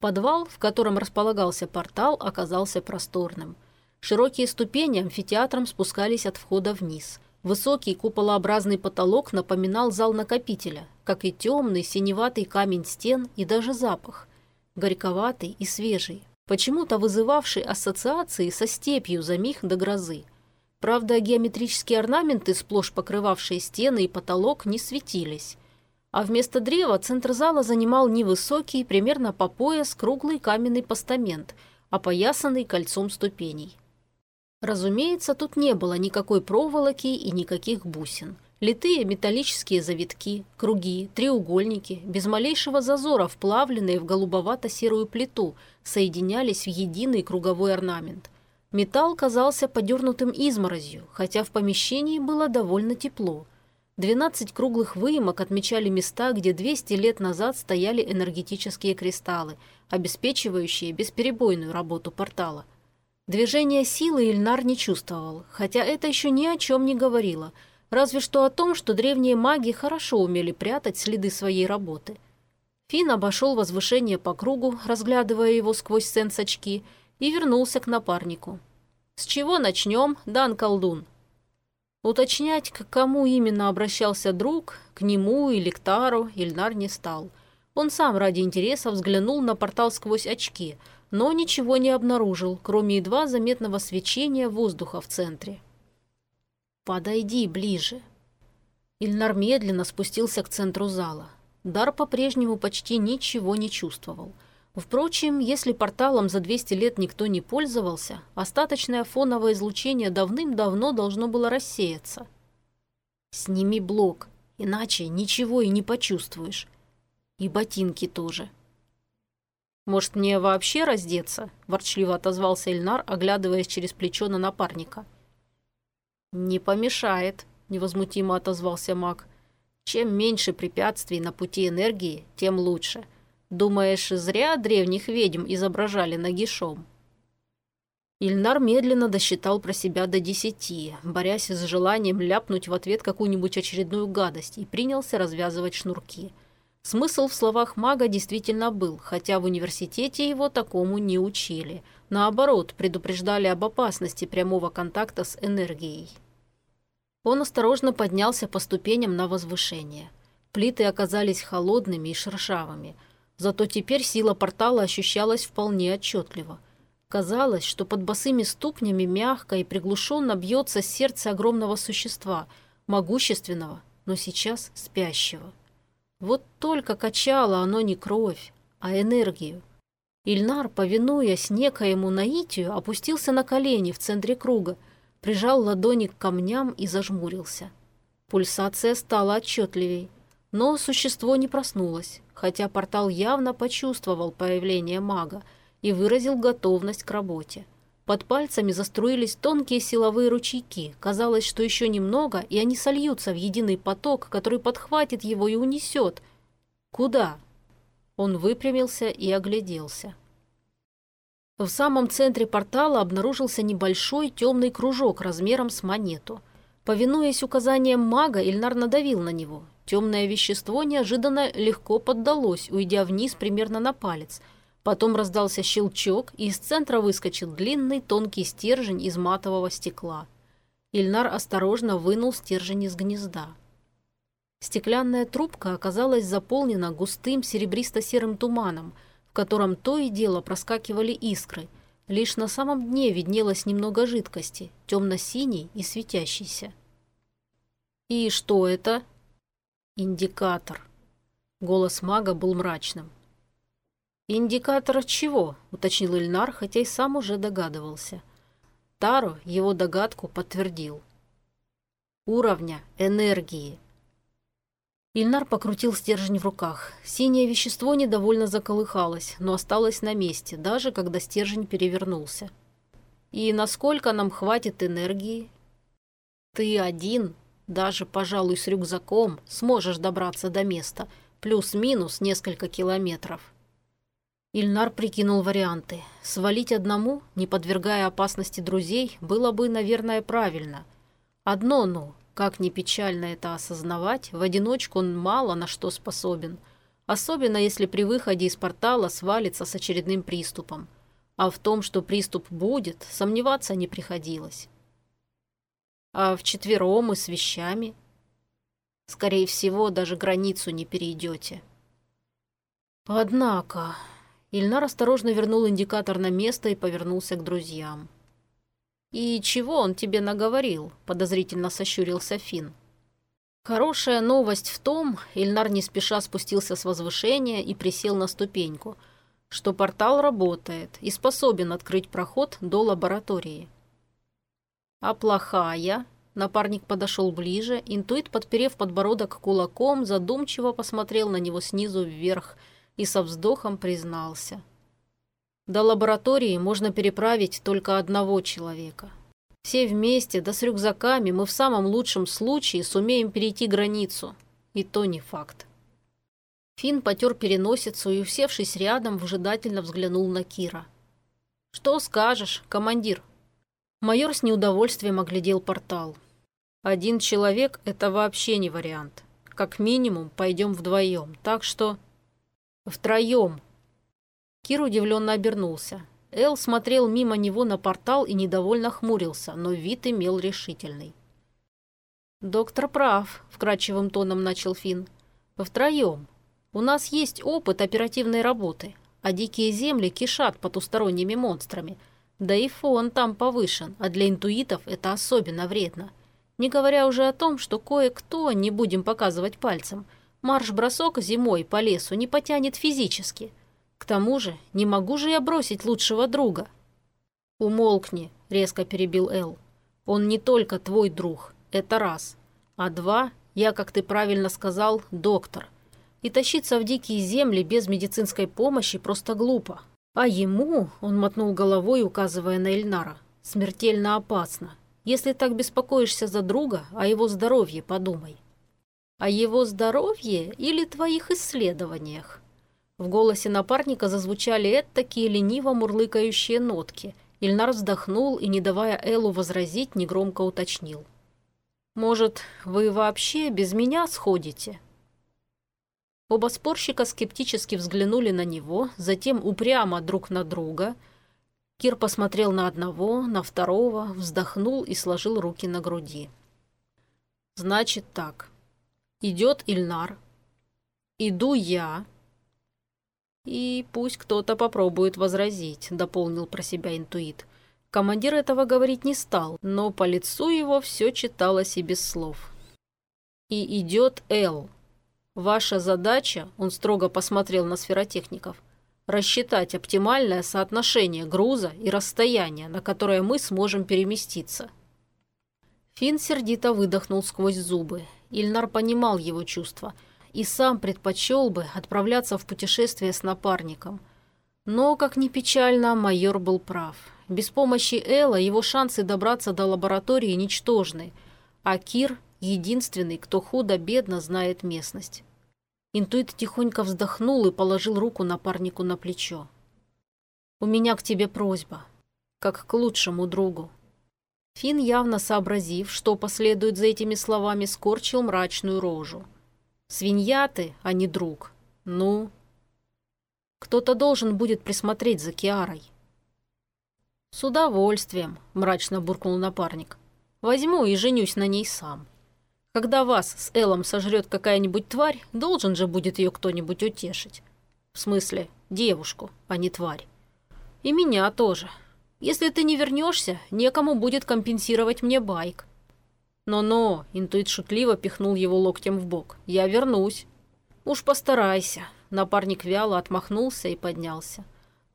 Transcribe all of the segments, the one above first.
Подвал, в котором располагался портал, оказался просторным. Широкие ступени амфитеатром спускались от входа вниз. Высокий куполообразный потолок напоминал зал накопителя, как и темный синеватый камень стен и даже запах. Горьковатый и свежий, почему-то вызывавший ассоциации со степью за миг до грозы. Правда, геометрические орнаменты, сплошь покрывавшие стены и потолок, не светились а вместо древа центр зала занимал невысокий, примерно по пояс, круглый каменный постамент, опоясанный кольцом ступеней. Разумеется, тут не было никакой проволоки и никаких бусин. Литые металлические завитки, круги, треугольники, без малейшего зазора, вплавленные в голубовато-серую плиту, соединялись в единый круговой орнамент. Металл казался подернутым изморозью, хотя в помещении было довольно тепло – Двенадцать круглых выемок отмечали места, где 200 лет назад стояли энергетические кристаллы, обеспечивающие бесперебойную работу портала. Движение силы Ильнар не чувствовал, хотя это еще ни о чем не говорило, разве что о том, что древние маги хорошо умели прятать следы своей работы. Фин обошел возвышение по кругу, разглядывая его сквозь сенс-очки, и вернулся к напарнику. «С чего начнем, Дан Колдун?» Уточнять, к кому именно обращался друг, к нему или к Тару, Ильнар не стал. Он сам ради интереса взглянул на портал сквозь очки, но ничего не обнаружил, кроме едва заметного свечения воздуха в центре. «Подойди ближе». Ильнар медленно спустился к центру зала. Дар по-прежнему почти ничего не чувствовал – Впрочем, если порталом за 200 лет никто не пользовался, остаточное фоновое излучение давным-давно должно было рассеяться. «Сними блок, иначе ничего и не почувствуешь. И ботинки тоже». «Может, мне вообще раздеться?» – ворчливо отозвался Эльнар, оглядываясь через плечо на напарника. «Не помешает», – невозмутимо отозвался маг. «Чем меньше препятствий на пути энергии, тем лучше». Думаешь, зря древних ведьм изображали нагишом?» Ильнар медленно досчитал про себя до десяти, борясь с желанием ляпнуть в ответ какую-нибудь очередную гадость, и принялся развязывать шнурки. Смысл в словах мага действительно был, хотя в университете его такому не учили. Наоборот, предупреждали об опасности прямого контакта с энергией. Он осторожно поднялся по ступеням на возвышение. Плиты оказались холодными и шершавыми – Зато теперь сила портала ощущалась вполне отчетливо. Казалось, что под босыми ступнями мягко и приглушенно бьется сердце огромного существа, могущественного, но сейчас спящего. Вот только качало оно не кровь, а энергию. Ильнар, повинуясь некоему наитию, опустился на колени в центре круга, прижал ладони к камням и зажмурился. Пульсация стала отчетливей, но существо не проснулось хотя портал явно почувствовал появление мага и выразил готовность к работе. Под пальцами заструились тонкие силовые ручейки. Казалось, что еще немного, и они сольются в единый поток, который подхватит его и унесет. Куда? Он выпрямился и огляделся. В самом центре портала обнаружился небольшой темный кружок размером с монету. Повинуясь указаниям мага, Ильнар надавил на него. Темное вещество неожиданно легко поддалось, уйдя вниз примерно на палец. Потом раздался щелчок, и из центра выскочил длинный тонкий стержень из матового стекла. Ильнар осторожно вынул стержень из гнезда. Стеклянная трубка оказалась заполнена густым серебристо-серым туманом, в котором то и дело проскакивали искры. Лишь на самом дне виднелось немного жидкости, темно-синий и светящийся. «И что это?» «Индикатор». Голос мага был мрачным. «Индикатор чего?» – уточнил Ильнар, хотя и сам уже догадывался. Таро его догадку подтвердил. «Уровня энергии». Ильнар покрутил стержень в руках. Синее вещество недовольно заколыхалось, но осталось на месте, даже когда стержень перевернулся. «И насколько нам хватит энергии?» «Ты один даже, пожалуй, с рюкзаком сможешь добраться до места, плюс-минус несколько километров. Ильнар прикинул варианты. Свалить одному, не подвергая опасности друзей, было бы, наверное, правильно. Одно «но», как ни печально это осознавать, в одиночку он мало на что способен. особенно если при выходе из портала свалится с очередным приступом. А в том, что приступ будет, сомневаться не приходилось. А вчетвером и с вещами? Скорее всего, даже границу не перейдете. Однако... Ильнар осторожно вернул индикатор на место и повернулся к друзьям. «И чего он тебе наговорил?» – подозрительно сощурился Финн. Хорошая новость в том, Ильнар не спеша спустился с возвышения и присел на ступеньку, что портал работает и способен открыть проход до лаборатории. А плохая? Напарник подошел ближе, интуит, подперев подбородок кулаком, задумчиво посмотрел на него снизу вверх и со вздохом признался. До лаборатории можно переправить только одного человека. Все вместе, да с рюкзаками, мы в самом лучшем случае сумеем перейти границу. И то не факт. Финн потер переносицу и, усевшись рядом, выжидательно взглянул на Кира. «Что скажешь, командир?» Майор с неудовольствием оглядел портал. «Один человек – это вообще не вариант. Как минимум, пойдем вдвоем, так что...» «Втроем!» Кир удивленно обернулся. Эл смотрел мимо него на портал и недовольно хмурился, но вид имел решительный. «Доктор прав», – вкрадчивым тоном начал Финн. «Втроем. У нас есть опыт оперативной работы, а дикие земли кишат потусторонними монстрами. Да и фон там повышен, а для интуитов это особенно вредно. Не говоря уже о том, что кое-кто, не будем показывать пальцем, марш-бросок зимой по лесу не потянет физически. К тому же, не могу же я бросить лучшего друга. Умолкни, резко перебил Эл. Он не только твой друг, это раз. А два, я, как ты правильно сказал, доктор. И тащиться в дикие земли без медицинской помощи просто глупо. А ему, он мотнул головой, указывая на Эльнара, смертельно опасно. Если так беспокоишься за друга, о его здоровье подумай. О его здоровье или твоих исследованиях? В голосе напарника зазвучали такие лениво мурлыкающие нотки. Ильнар вздохнул и, не давая Эллу возразить, негромко уточнил. «Может, вы вообще без меня сходите?» Оба спорщика скептически взглянули на него, затем упрямо друг на друга. Кир посмотрел на одного, на второго, вздохнул и сложил руки на груди. «Значит так. Идет Ильнар. Иду я, «И пусть кто-то попробует возразить», — дополнил про себя интуит. Командир этого говорить не стал, но по лицу его все читалось и без слов. «И идет Эл. Ваша задача, — он строго посмотрел на сферотехников, — рассчитать оптимальное соотношение груза и расстояния, на которое мы сможем переместиться». Финн сердито выдохнул сквозь зубы. Ильнар понимал его чувства — и сам предпочел бы отправляться в путешествие с напарником. Но, как ни печально, майор был прав. Без помощи Элла его шансы добраться до лаборатории ничтожны, а Кир – единственный, кто худо-бедно знает местность. Интуит тихонько вздохнул и положил руку напарнику на плечо. «У меня к тебе просьба, как к лучшему другу». Фин, явно сообразив, что последует за этими словами, скорчил мрачную рожу – Свинья ты, а не друг. Ну? Кто-то должен будет присмотреть за Киарой. С удовольствием, мрачно буркнул напарник. Возьму и женюсь на ней сам. Когда вас с Элом сожрет какая-нибудь тварь, должен же будет ее кто-нибудь утешить. В смысле, девушку, а не тварь. И меня тоже. Если ты не вернешься, некому будет компенсировать мне байк. «Но-но», — интуит шутливо пихнул его локтем в бок. «Я вернусь». «Уж постарайся». Напарник вяло отмахнулся и поднялся.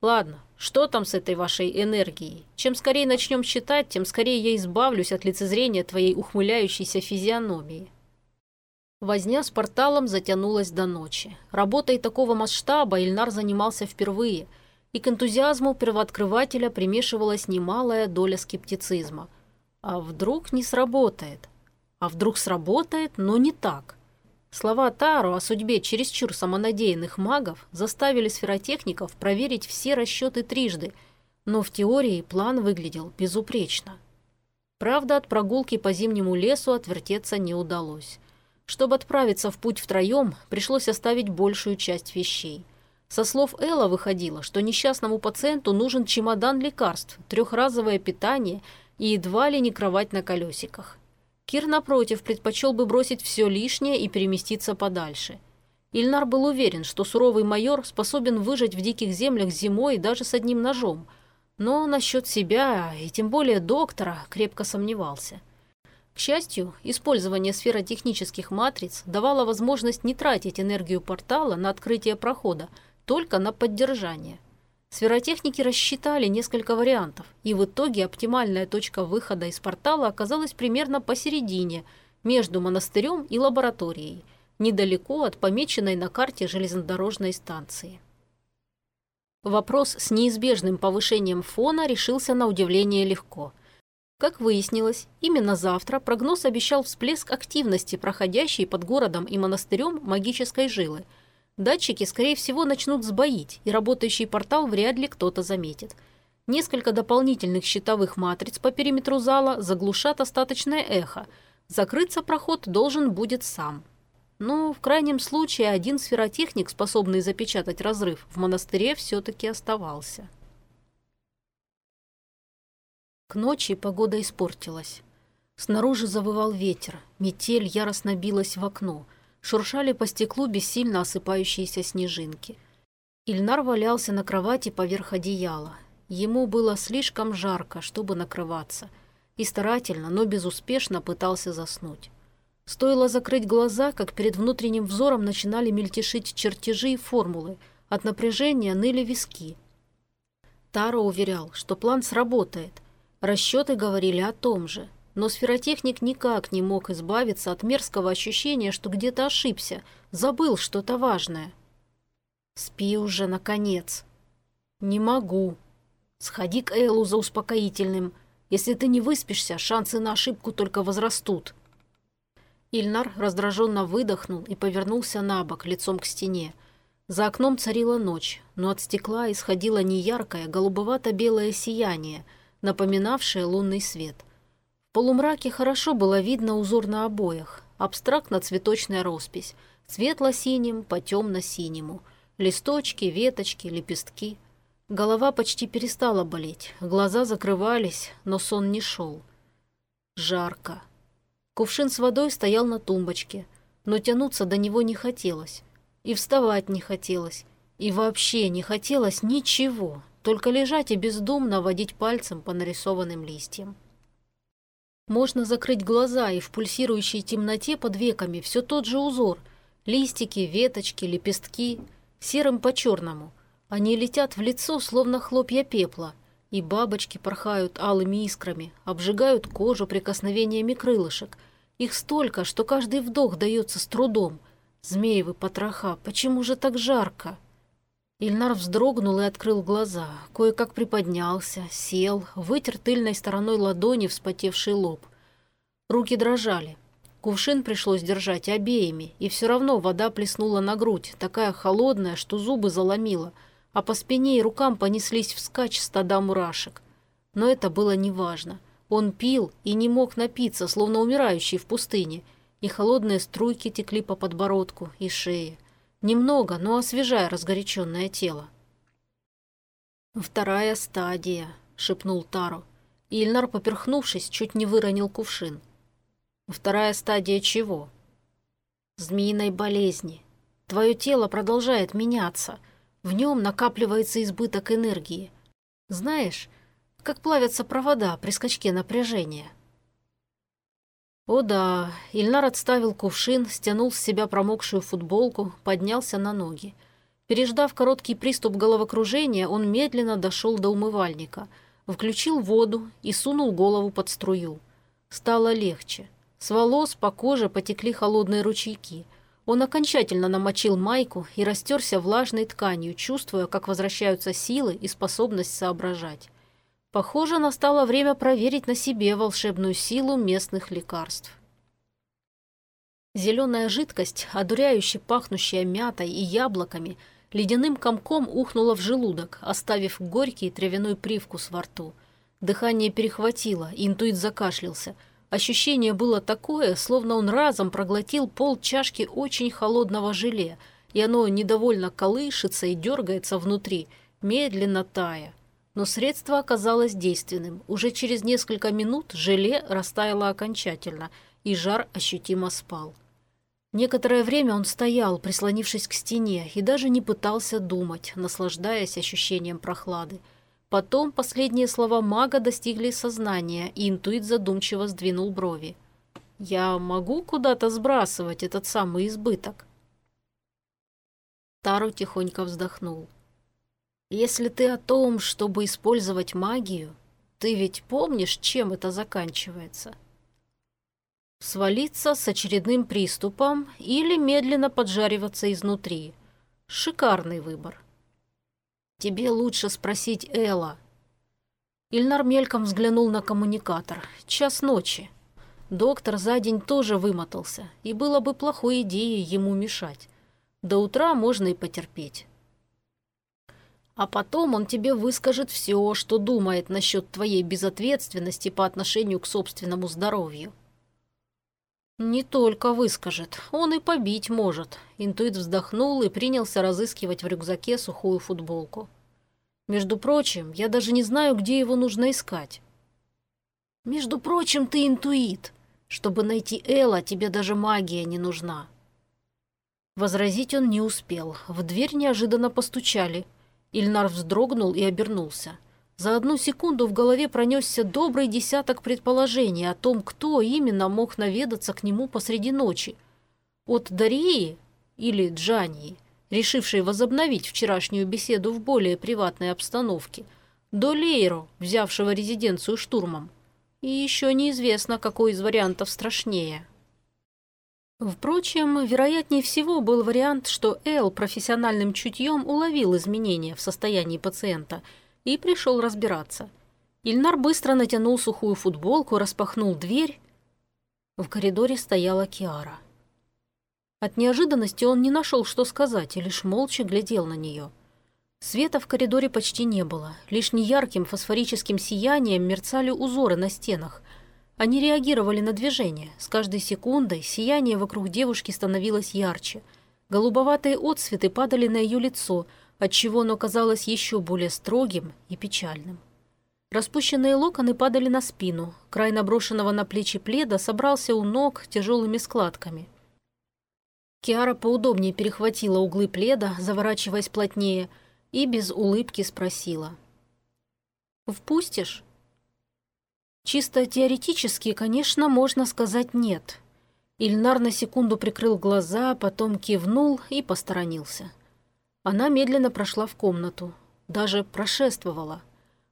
«Ладно, что там с этой вашей энергией? Чем скорее начнем считать, тем скорее я избавлюсь от лицезрения твоей ухмыляющейся физиономии». Возня с порталом затянулась до ночи. Работой такого масштаба Ильнар занимался впервые, и к энтузиазму первооткрывателя примешивалась немалая доля скептицизма – а вдруг не сработает? А вдруг сработает, но не так? Слова Таро о судьбе чересчур самонадеянных магов заставили сферотехников проверить все расчеты трижды, но в теории план выглядел безупречно. Правда, от прогулки по зимнему лесу отвертеться не удалось. Чтобы отправиться в путь втроем, пришлось оставить большую часть вещей. Со слов Элла выходило, что несчастному пациенту нужен чемодан лекарств, трехразовое питание и едва ли не кровать на колесиках. Кир, напротив, предпочел бы бросить все лишнее и переместиться подальше. Ильнар был уверен, что суровый майор способен выжить в диких землях зимой даже с одним ножом, но насчет себя, и тем более доктора, крепко сомневался – к счастью, использование сферотехнических матриц давало возможность не тратить энергию портала на открытие прохода, только на поддержание. Сферотехники рассчитали несколько вариантов, и в итоге оптимальная точка выхода из портала оказалась примерно посередине, между монастырем и лабораторией, недалеко от помеченной на карте железнодорожной станции. Вопрос с неизбежным повышением фона решился на удивление легко – как выяснилось, именно завтра прогноз обещал всплеск активности, проходящей под городом и монастырем магической жилы. Датчики, скорее всего, начнут сбоить, и работающий портал вряд ли кто-то заметит. Несколько дополнительных щитовых матриц по периметру зала заглушат остаточное эхо. Закрыться проход должен будет сам. Но в крайнем случае один сферотехник, способный запечатать разрыв, в монастыре все-таки оставался. К ночи погода испортилась. Снаружи завывал ветер, метель яростно билась в окно, шуршали по стеклу бессильно осыпающиеся снежинки. Ильнар валялся на кровати поверх одеяла. Ему было слишком жарко, чтобы накрываться, и старательно, но безуспешно пытался заснуть. Стоило закрыть глаза, как перед внутренним взором начинали мельтешить чертежи и формулы, от напряжения ныли виски. Таро уверял, что план сработает, Расчеты говорили о том же, но сферотехник никак не мог избавиться от мерзкого ощущения, что где-то ошибся, забыл что-то важное. «Спи уже, наконец!» «Не могу!» «Сходи к Эллу за успокоительным. Если ты не выспишься, шансы на ошибку только возрастут». Ильнар раздраженно выдохнул и повернулся на бок, лицом к стене. За окном царила ночь, но от стекла исходило неяркое голубовато-белое сияние – напоминавшее лунный свет. Полумраке хорошо было видно узор на обоях, абстрактно-цветочная роспись, светло-синим по темно-синему, листочки, веточки, лепестки. Голова почти перестала болеть, глаза закрывались, но сон не шел. Жарко. Кувшин с водой стоял на тумбочке, но тянуться до него не хотелось. И вставать не хотелось. И вообще не хотелось ничего, только лежать и бездумно водить пальцем по нарисованным листьям. Можно закрыть глаза, и в пульсирующей темноте под веками все тот же узор. Листики, веточки, лепестки, серым по черному. Они летят в лицо, словно хлопья пепла, и бабочки порхают алыми искрами, обжигают кожу прикосновениями крылышек. Их столько, что каждый вдох дается с трудом. Змеевы потроха, почему же так жарко? Ильнар вздрогнул и открыл глаза, кое-как приподнялся, сел, вытер тыльной стороной ладони вспотевший лоб. Руки дрожали. Кувшин пришлось держать обеими, и все равно вода плеснула на грудь, такая холодная, что зубы заломила, а по спине и рукам понеслись вскачь стада мурашек. Но это было неважно. Он пил и не мог напиться, словно умирающий в пустыне, и холодные струйки текли по подбородку и шее. Немного, но освежая разгоряченное тело. «Вторая стадия», — шепнул Таро. Ильнар, поперхнувшись, чуть не выронил кувшин. «Вторая стадия чего?» «Змеиной болезни. Твое тело продолжает меняться. В нем накапливается избыток энергии. Знаешь, как плавятся провода при скачке напряжения?» О да, Ильнар отставил кувшин, стянул с себя промокшую футболку, поднялся на ноги. Переждав короткий приступ головокружения, он медленно дошел до умывальника, включил воду и сунул голову под струю. Стало легче. С волос по коже потекли холодные ручейки. Он окончательно намочил майку и растерся влажной тканью, чувствуя, как возвращаются силы и способность соображать. Похоже, настало время проверить на себе волшебную силу местных лекарств. Зеленая жидкость, одуряюще пахнущая мятой и яблоками, ледяным комком ухнула в желудок, оставив горький травяной привкус во рту. Дыхание перехватило, интуит закашлялся. Ощущение было такое, словно он разом проглотил пол чашки очень холодного желе, и оно недовольно колышется и дергается внутри, медленно тая. Но средство оказалось действенным. Уже через несколько минут желе растаяло окончательно, и жар ощутимо спал. Некоторое время он стоял, прислонившись к стене, и даже не пытался думать, наслаждаясь ощущением прохлады. Потом последние слова мага достигли сознания, и интуит задумчиво сдвинул брови. «Я могу куда-то сбрасывать этот самый избыток?» Тару тихонько вздохнул. «Если ты о том, чтобы использовать магию, ты ведь помнишь, чем это заканчивается?» Свалиться с очередным приступом или медленно поджариваться изнутри. Шикарный выбор. Тебе лучше спросить Элла. Ильнар мельком взглянул на коммуникатор. Час ночи. Доктор за день тоже вымотался, и было бы плохой идеей ему мешать. До утра можно и потерпеть. А потом он тебе выскажет все, что думает насчет твоей безответственности по отношению к собственному здоровью. «Не только выскажет, он и побить может». Интуит вздохнул и принялся разыскивать в рюкзаке сухую футболку. «Между прочим, я даже не знаю, где его нужно искать». «Между прочим, ты интуит. Чтобы найти Элла, тебе даже магия не нужна». Возразить он не успел. В дверь неожиданно постучали. Ильнар вздрогнул и обернулся. За одну секунду в голове пронесся добрый десяток предположений о том, кто именно мог наведаться к нему посреди ночи. От Дарии или Джании, решившей возобновить вчерашнюю беседу в более приватной обстановке, до Лейро, взявшего резиденцию штурмом. И еще неизвестно, какой из вариантов страшнее. Впрочем, вероятнее всего был вариант, что Эл профессиональным чутьем уловил изменения в состоянии пациента – и пришел разбираться. Ильнар быстро натянул сухую футболку, распахнул дверь. В коридоре стояла Киара. От неожиданности он не нашел, что сказать, и лишь молча глядел на нее. Света в коридоре почти не было. Лишь неярким фосфорическим сиянием мерцали узоры на стенах. Они реагировали на движение. С каждой секундой сияние вокруг девушки становилось ярче. Голубоватые отсветы падали на ее лицо – отчего оно казалось еще более строгим и печальным. Распущенные локоны падали на спину, край наброшенного на плечи пледа собрался у ног тяжелыми складками. Киара поудобнее перехватила углы пледа, заворачиваясь плотнее, и без улыбки спросила. «Впустишь?» Чисто теоретически, конечно, можно сказать «нет». Ильнар на секунду прикрыл глаза, потом кивнул и посторонился. Она медленно прошла в комнату, даже прошествовала.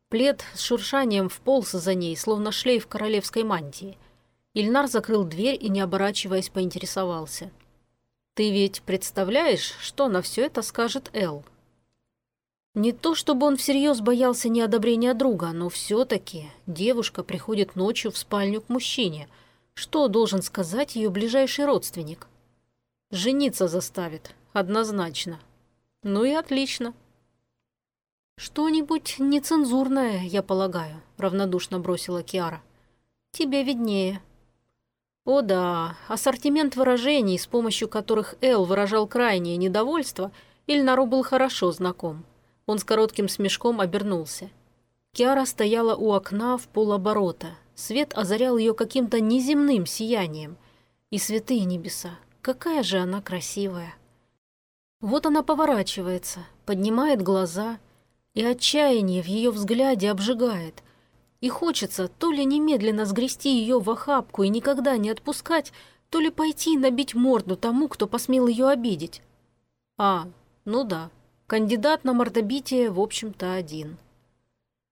Плед с шуршанием вполз за ней, словно шлейф королевской мантии. Ильнар закрыл дверь и, не оборачиваясь, поинтересовался. «Ты ведь представляешь, что на все это скажет Эл?» Не то чтобы он всерьез боялся неодобрения друга, но все-таки девушка приходит ночью в спальню к мужчине. Что должен сказать ее ближайший родственник? Жениться заставит, однозначно. Ну и отлично. Что-нибудь нецензурное, я полагаю, равнодушно бросила Киара. Тебе виднее. О да, ассортимент выражений, с помощью которых Эл выражал крайнее недовольство, Ильнару был хорошо знаком. Он с коротким смешком обернулся. Киара стояла у окна в полоборота. Свет озарял ее каким-то неземным сиянием. И святые небеса, какая же она красивая. Вот она поворачивается, поднимает глаза, и отчаяние в ее взгляде обжигает. И хочется то ли немедленно сгрести ее в охапку и никогда не отпускать, то ли пойти набить морду тому, кто посмел ее обидеть. А, ну да, кандидат на мордобитие, в общем-то, один.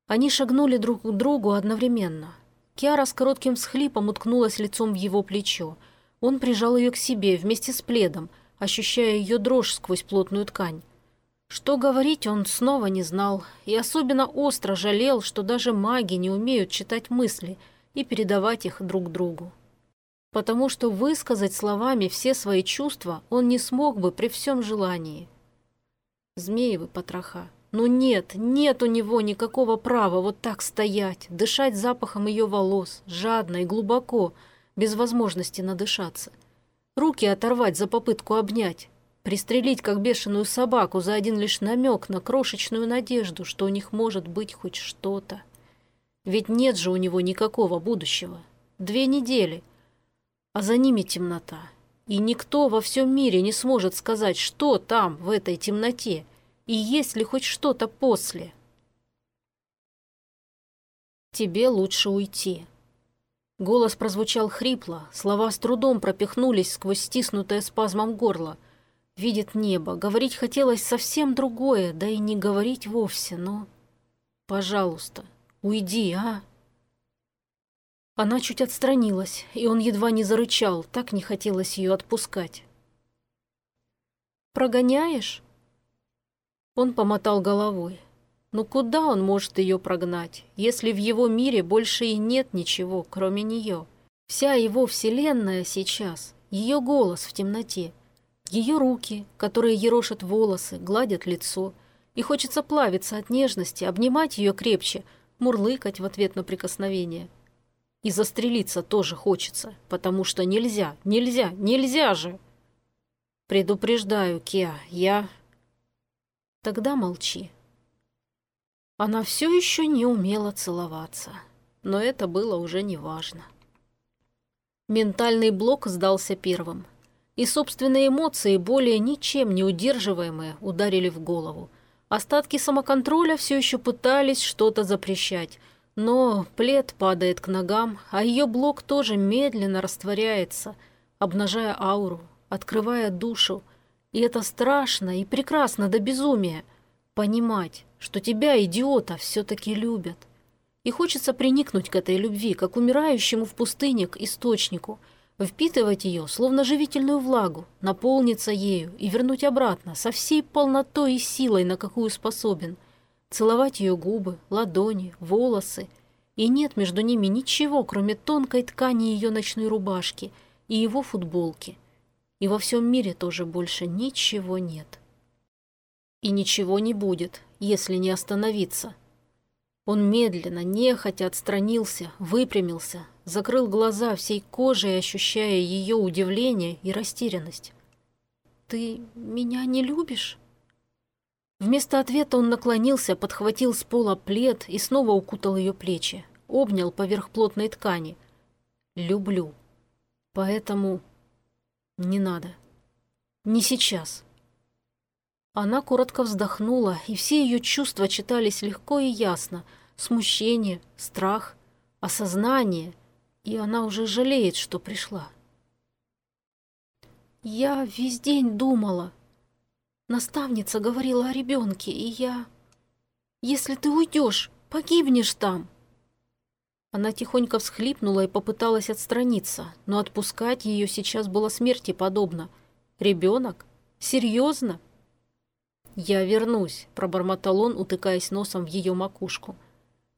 Они шагнули друг к другу одновременно. Киара с коротким всхлипом уткнулась лицом в его плечо. Он прижал ее к себе вместе с пледом, ощущая ее дрожь сквозь плотную ткань. Что говорить он снова не знал, и особенно остро жалел, что даже маги не умеют читать мысли и передавать их друг другу. Потому что высказать словами все свои чувства он не смог бы при всем желании. Змеевы потроха. Ну нет, нет у него никакого права вот так стоять, дышать запахом ее волос, жадно и глубоко, без возможности надышаться. Руки оторвать за попытку обнять, пристрелить как бешеную собаку за один лишь намек на крошечную надежду, что у них может быть хоть что-то. Ведь нет же у него никакого будущего. Две недели. А за ними темнота. И никто во всем мире не сможет сказать, что там, в этой темноте, и есть ли хоть что-то после. Тебе лучше уйти. Голос прозвучал хрипло, слова с трудом пропихнулись сквозь стиснутое спазмом горло. Видит небо, говорить хотелось совсем другое, да и не говорить вовсе, но... Пожалуйста, уйди, а? Она чуть отстранилась, и он едва не зарычал, так не хотелось ее отпускать. «Прогоняешь?» Он помотал головой. Ну куда он может ее прогнать, если в его мире больше и нет ничего, кроме нее? Вся его вселенная сейчас, ее голос в темноте, ее руки, которые ерошат волосы, гладят лицо, и хочется плавиться от нежности, обнимать ее крепче, мурлыкать в ответ на прикосновение. И застрелиться тоже хочется, потому что нельзя, нельзя, нельзя же! Предупреждаю, Кеа, я Тогда молчи. Она все еще не умела целоваться, но это было уже неважно. Ментальный блок сдался первым, и собственные эмоции, более ничем не удерживаемые, ударили в голову. Остатки самоконтроля все еще пытались что-то запрещать, но плед падает к ногам, а ее блок тоже медленно растворяется, обнажая ауру, открывая душу, и это страшно и прекрасно до безумия. Понимать, что тебя, идиота, все-таки любят. И хочется приникнуть к этой любви, как умирающему в пустыне к источнику, впитывать ее, словно живительную влагу, наполниться ею и вернуть обратно со всей полнотой и силой, на какую способен. Целовать ее губы, ладони, волосы. И нет между ними ничего, кроме тонкой ткани ее ночной рубашки и его футболки – и во всем мире тоже больше ничего нет. И ничего не будет, если не остановиться. Он медленно, нехотя отстранился, выпрямился, закрыл глаза всей кожей, ощущая ее удивление и растерянность. «Ты меня не любишь?» Вместо ответа он наклонился, подхватил с пола плед и снова укутал ее плечи, обнял поверх плотной ткани. «Люблю. Поэтому «Не надо. Не сейчас». Она коротко вздохнула, и все ее чувства читались легко и ясно. Смущение, страх, осознание, и она уже жалеет, что пришла. «Я весь день думала. Наставница говорила о ребенке, и я... Если ты уйдешь, погибнешь там». Она тихонько всхлипнула и попыталась отстраниться, но отпускать ее сейчас было смерти подобно. «Ребенок? Серьезно?» «Я вернусь», — пробормотал он, утыкаясь носом в ее макушку.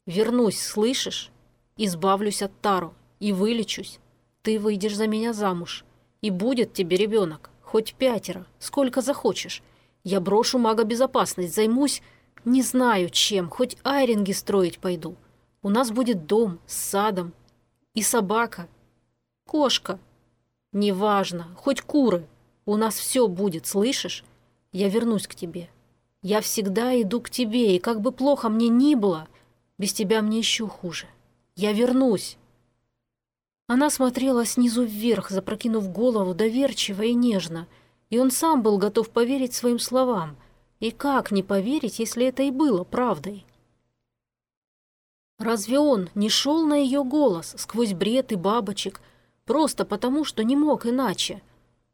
«Вернусь, слышишь? Избавлюсь от Тару и вылечусь. Ты выйдешь за меня замуж, и будет тебе ребенок, хоть пятеро, сколько захочешь. Я брошу мага безопасность, займусь, не знаю чем, хоть айринги строить пойду». У нас будет дом с садом и собака, кошка. Неважно, хоть куры. У нас все будет, слышишь? Я вернусь к тебе. Я всегда иду к тебе, и как бы плохо мне ни было, без тебя мне еще хуже. Я вернусь. Она смотрела снизу вверх, запрокинув голову доверчиво и нежно, и он сам был готов поверить своим словам. И как не поверить, если это и было правдой? Разве он не шел на ее голос сквозь бред и бабочек, просто потому, что не мог иначе?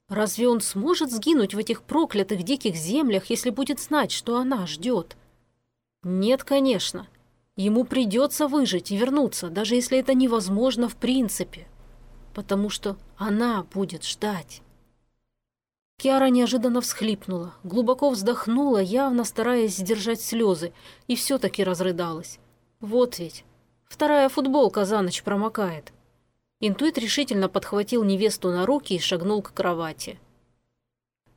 Разве он сможет сгинуть в этих проклятых диких землях, если будет знать, что она ждет? Нет, конечно. Ему придется выжить и вернуться, даже если это невозможно в принципе. Потому что она будет ждать. Киара неожиданно всхлипнула, глубоко вздохнула, явно стараясь сдержать слезы, и все-таки разрыдалась. Вот ведь. Вторая футболка за ночь промокает. Интуит решительно подхватил невесту на руки и шагнул к кровати.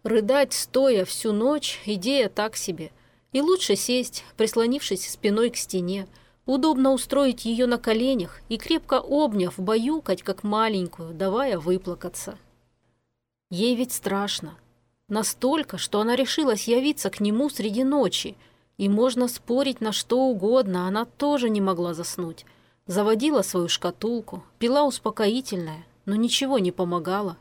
Рыдать стоя всю ночь – идея так себе. И лучше сесть, прислонившись спиной к стене, удобно устроить ее на коленях и, крепко обняв, баюкать, как маленькую, давая выплакаться. Ей ведь страшно. Настолько, что она решилась явиться к нему среди ночи, и можно спорить на что угодно, она тоже не могла заснуть. Заводила свою шкатулку, пила успокоительное, но ничего не помогало.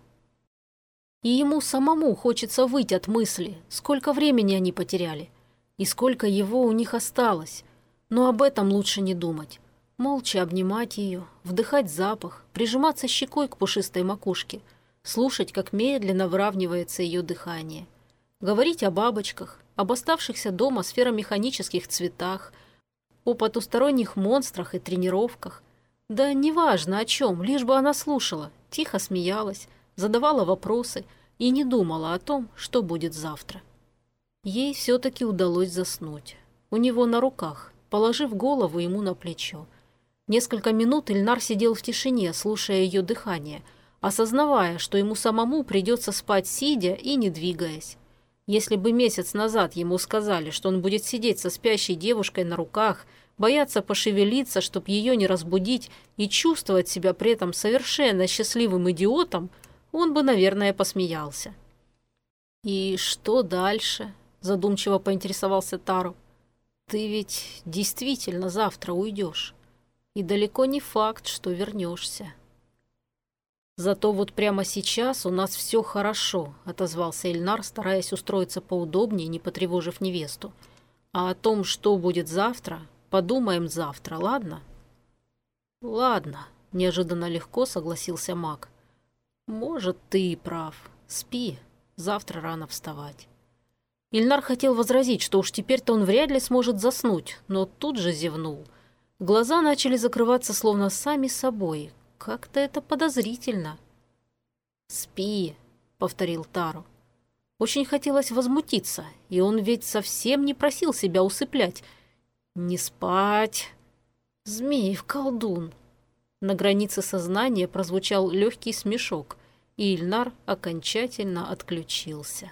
И ему самому хочется выйти от мысли, сколько времени они потеряли, и сколько его у них осталось. Но об этом лучше не думать. Молча обнимать ее, вдыхать запах, прижиматься щекой к пушистой макушке, слушать, как медленно выравнивается ее дыхание. Говорить о бабочках, об оставшихся дома сферомеханических цветах, о потусторонних монстрах и тренировках. Да неважно о чем, лишь бы она слушала, тихо смеялась, задавала вопросы и не думала о том, что будет завтра. Ей все-таки удалось заснуть. У него на руках, положив голову ему на плечо. Несколько минут Ильнар сидел в тишине, слушая ее дыхание, осознавая, что ему самому придется спать сидя и не двигаясь. Если бы месяц назад ему сказали, что он будет сидеть со спящей девушкой на руках, бояться пошевелиться, чтобы ее не разбудить, и чувствовать себя при этом совершенно счастливым идиотом, он бы, наверное, посмеялся. «И что дальше?» – задумчиво поинтересовался Тару. Ты ведь действительно завтра уйдешь. И далеко не факт, что вернешься. Зато вот прямо сейчас у нас все хорошо, отозвался Эльнар, стараясь устроиться поудобнее, не потревожив невесту. А о том, что будет завтра, подумаем завтра, ладно? Ладно, неожиданно легко согласился маг. Может, ты и прав. Спи, завтра рано вставать. Ильнар хотел возразить, что уж теперь-то он вряд ли сможет заснуть, но тут же зевнул. Глаза начали закрываться словно сами собой. Как-то это подозрительно. «Спи», — повторил Тару. Очень хотелось возмутиться, и он ведь совсем не просил себя усыплять. «Не спать!» «Змеев колдун!» На границе сознания прозвучал легкий смешок, и Ильнар окончательно отключился.